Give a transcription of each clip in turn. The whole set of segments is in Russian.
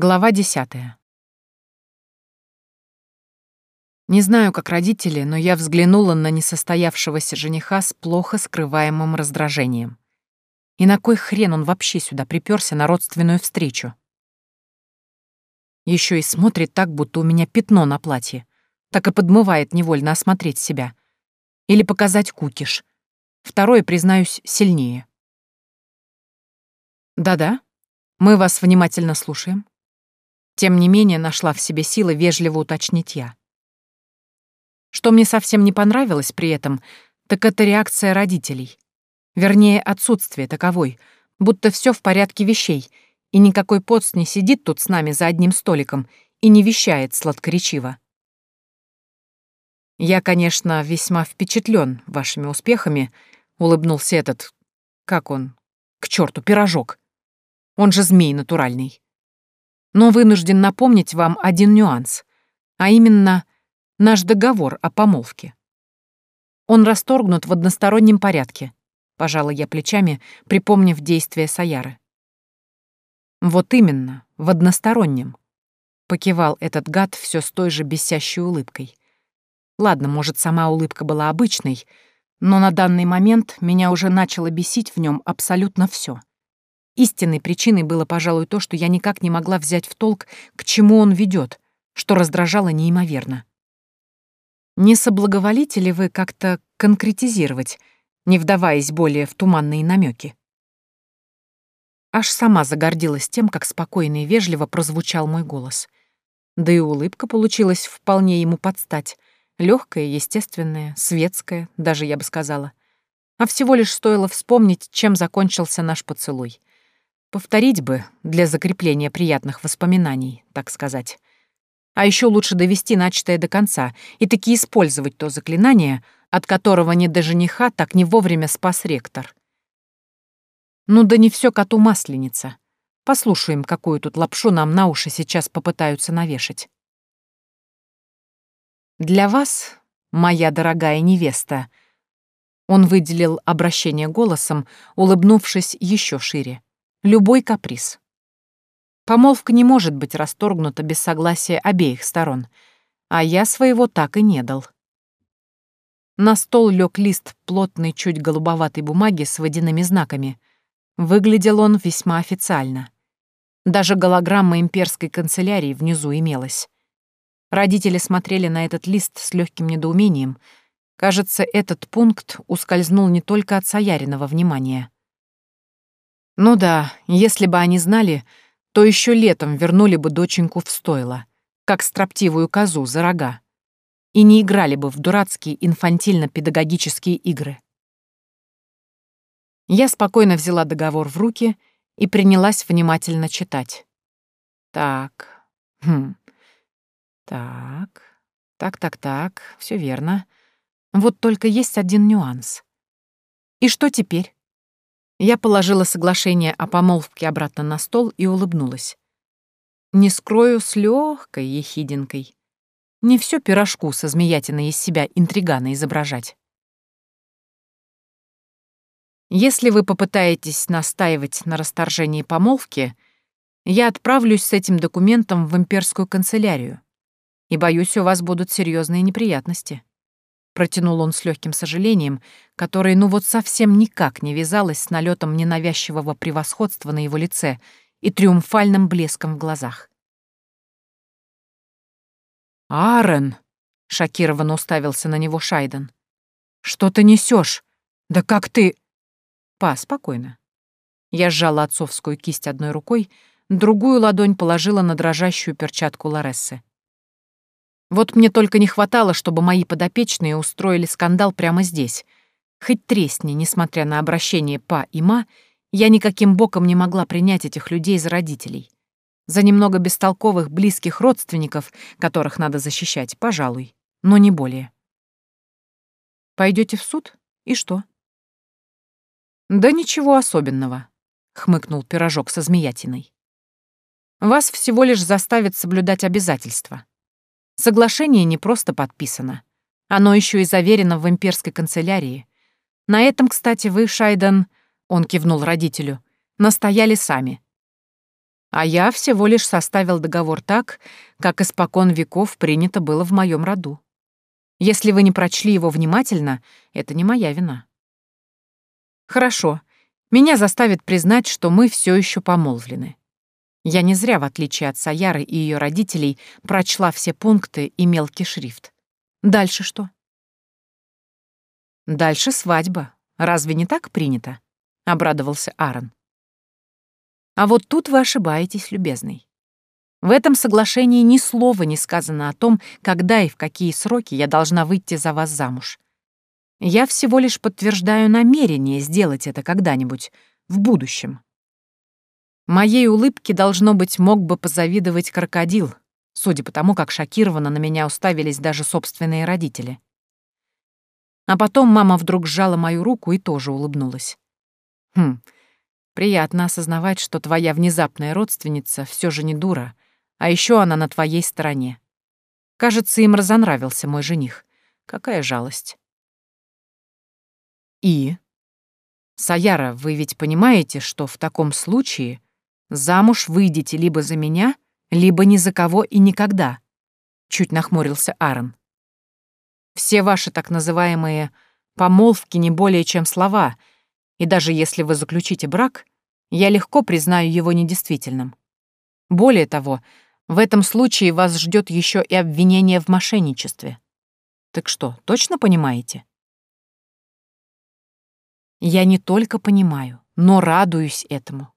Глава десятая. Не знаю, как родители, но я взглянула на несостоявшегося жениха с плохо скрываемым раздражением. И на кой хрен он вообще сюда приперся на родственную встречу? Еще и смотрит так, будто у меня пятно на платье. Так и подмывает невольно осмотреть себя. Или показать кукиш. Второе, признаюсь, сильнее. Да-да, мы вас внимательно слушаем. Тем не менее, нашла в себе силы вежливо уточнить я. Что мне совсем не понравилось при этом, так это реакция родителей. Вернее, отсутствие таковой, будто все в порядке вещей, и никакой поц не сидит тут с нами за одним столиком и не вещает сладкоречиво. «Я, конечно, весьма впечатлен вашими успехами», — улыбнулся этот... Как он? К черту, пирожок. Он же змей натуральный. Но вынужден напомнить вам один нюанс, а именно наш договор о помолвке. Он расторгнут в одностороннем порядке, пожала я плечами, припомнив действия Саяры. Вот именно, в одностороннем, покивал этот гад все с той же бесящей улыбкой. Ладно, может, сама улыбка была обычной, но на данный момент меня уже начало бесить в нем абсолютно все. Истинной причиной было, пожалуй, то, что я никак не могла взять в толк, к чему он ведет, что раздражало неимоверно. Не соблаговолите ли вы как-то конкретизировать, не вдаваясь более в туманные намеки? Аж сама загордилась тем, как спокойно и вежливо прозвучал мой голос. Да и улыбка получилась вполне ему подстать. Легкая, естественная, светская, даже я бы сказала. А всего лишь стоило вспомнить, чем закончился наш поцелуй. Повторить бы для закрепления приятных воспоминаний, так сказать. А еще лучше довести начатое до конца и таки использовать то заклинание, от которого не до жениха так не вовремя спас ректор. Ну да не все коту масленица. Послушаем, какую тут лапшу нам на уши сейчас попытаются навешать. Для вас, моя дорогая невеста, он выделил обращение голосом, улыбнувшись еще шире. Любой каприз. Помолвка не может быть расторгнута без согласия обеих сторон, а я своего так и не дал. На стол лег лист плотной, чуть голубоватой бумаги с водяными знаками. Выглядел он весьма официально. Даже голограмма имперской канцелярии внизу имелась. Родители смотрели на этот лист с легким недоумением. Кажется, этот пункт ускользнул не только от Саяриного внимания. Ну да, если бы они знали, то еще летом вернули бы доченьку в стойло, как строптивую козу за рога, и не играли бы в дурацкие инфантильно-педагогические игры. Я спокойно взяла договор в руки и принялась внимательно читать. Так, хм, так, так-так-так, все верно. Вот только есть один нюанс. И что теперь? Я положила соглашение о помолвке обратно на стол и улыбнулась. Не скрою с легкой ехидинкой. Не все пирожку со змеятиной из себя интригана изображать. Если вы попытаетесь настаивать на расторжении помолвки, я отправлюсь с этим документом в имперскую канцелярию, и, боюсь, у вас будут серьезные неприятности протянул он с легким сожалением, которое ну вот совсем никак не вязалось с налетом ненавязчивого превосходства на его лице и триумфальным блеском в глазах. «Аарон!» — шокированно уставился на него Шайден. «Что ты несешь? Да как ты...» «Па, спокойно». Я сжала отцовскую кисть одной рукой, другую ладонь положила на дрожащую перчатку Лорессы. Вот мне только не хватало, чтобы мои подопечные устроили скандал прямо здесь. Хоть тресни, несмотря на обращение па и ма, я никаким боком не могла принять этих людей за родителей. За немного бестолковых близких родственников, которых надо защищать, пожалуй, но не более. Пойдете в суд? И что? Да ничего особенного, хмыкнул пирожок со змеятиной. Вас всего лишь заставят соблюдать обязательства. Соглашение не просто подписано. Оно еще и заверено в имперской канцелярии. На этом, кстати, вы, Шайден, он кивнул родителю, настояли сами. А я всего лишь составил договор так, как испокон веков принято было в моем роду. Если вы не прочли его внимательно, это не моя вина. Хорошо, меня заставит признать, что мы все еще помолвлены. Я не зря, в отличие от Саяры и ее родителей, прочла все пункты и мелкий шрифт. Дальше что? Дальше свадьба. Разве не так принято? Обрадовался Аарон. А вот тут вы ошибаетесь, любезный. В этом соглашении ни слова не сказано о том, когда и в какие сроки я должна выйти за вас замуж. Я всего лишь подтверждаю намерение сделать это когда-нибудь, в будущем. Моей улыбке, должно быть, мог бы позавидовать крокодил, судя по тому, как шокированно на меня уставились даже собственные родители. А потом мама вдруг сжала мою руку и тоже улыбнулась. Хм, приятно осознавать, что твоя внезапная родственница все же не дура, а еще она на твоей стороне. Кажется, им разонравился мой жених. Какая жалость. И? Саяра, вы ведь понимаете, что в таком случае замуж выйдете либо за меня, либо ни за кого и никогда? Чуть нахмурился Аарон. Все ваши так называемые помолвки не более чем слова, и даже если вы заключите брак, я легко признаю его недействительным. Более того, в этом случае вас ждет еще и обвинение в мошенничестве. Так что, точно понимаете? Я не только понимаю, но радуюсь этому.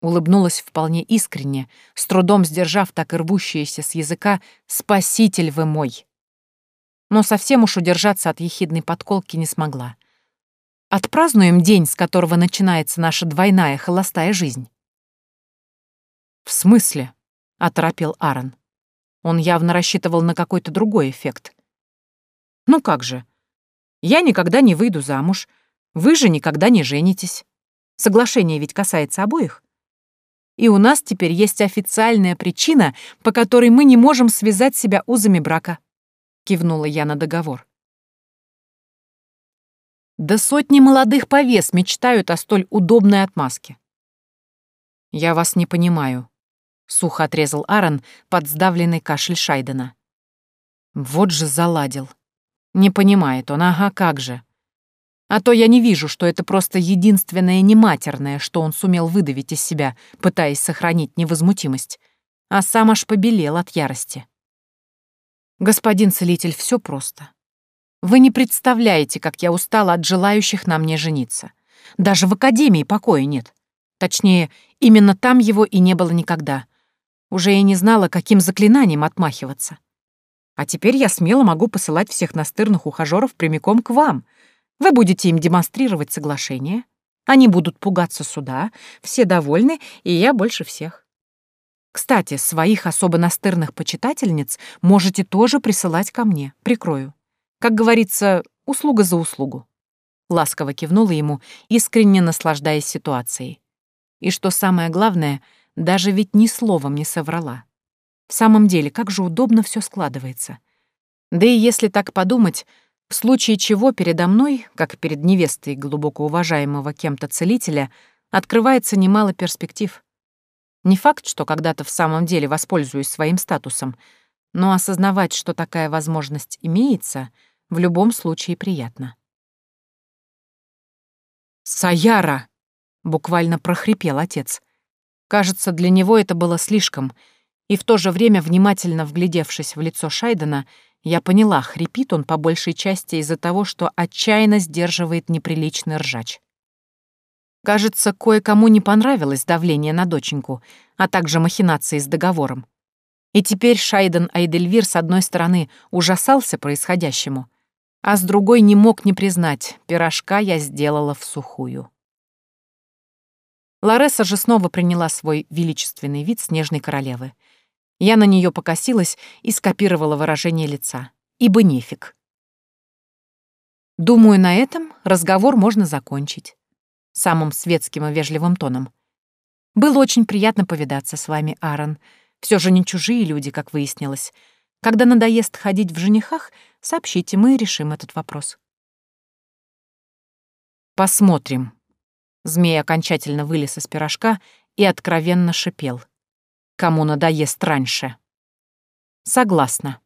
Улыбнулась вполне искренне, с трудом сдержав так и рвущееся с языка «Спаситель вы мой!» но совсем уж удержаться от ехидной подколки не смогла. Отпразднуем день, с которого начинается наша двойная холостая жизнь. «В смысле?» — оторопил Аарон. Он явно рассчитывал на какой-то другой эффект. «Ну как же? Я никогда не выйду замуж, вы же никогда не женитесь. Соглашение ведь касается обоих. И у нас теперь есть официальная причина, по которой мы не можем связать себя узами брака кивнула я на договор. Да сотни молодых повес мечтают о столь удобной отмазке. Я вас не понимаю, сухо отрезал Аарон под сдавленный кашель Шайдена. Вот же заладил. Не понимает он, ага, как же. А то я не вижу, что это просто единственное нематерное, что он сумел выдавить из себя, пытаясь сохранить невозмутимость, а сам аж побелел от ярости. Господин целитель, все просто. Вы не представляете, как я устала от желающих на мне жениться. Даже в академии покоя нет. Точнее, именно там его и не было никогда. Уже я не знала, каким заклинанием отмахиваться. А теперь я смело могу посылать всех настырных ухажеров прямиком к вам. Вы будете им демонстрировать соглашение. Они будут пугаться суда, все довольны, и я больше всех. Кстати, своих особо настырных почитательниц можете тоже присылать ко мне, прикрою. Как говорится, услуга за услугу. Ласково кивнула ему, искренне наслаждаясь ситуацией. И что самое главное, даже ведь ни словом не соврала. В самом деле, как же удобно все складывается. Да и если так подумать, в случае чего передо мной, как перед невестой глубоко уважаемого кем-то целителя, открывается немало перспектив. Не факт, что когда-то в самом деле воспользуюсь своим статусом, но осознавать, что такая возможность имеется, в любом случае приятно. «Саяра!» — буквально прохрипел отец. Кажется, для него это было слишком, и в то же время, внимательно вглядевшись в лицо Шайдена, я поняла, хрипит он по большей части из-за того, что отчаянно сдерживает неприличный ржач. Кажется, кое-кому не понравилось давление на доченьку, а также махинации с договором. И теперь Шайден Айдельвир с одной стороны ужасался происходящему, а с другой не мог не признать, пирожка я сделала в сухую. Лареса же снова приняла свой величественный вид снежной королевы. Я на нее покосилась и скопировала выражение лица. Ибо нефиг. Думаю, на этом разговор можно закончить самым светским и вежливым тоном. «Было очень приятно повидаться с вами, Аарон. Все же не чужие люди, как выяснилось. Когда надоест ходить в женихах, сообщите, мы решим этот вопрос». «Посмотрим». Змей окончательно вылез из пирожка и откровенно шипел. Кому надоест раньше. Согласна.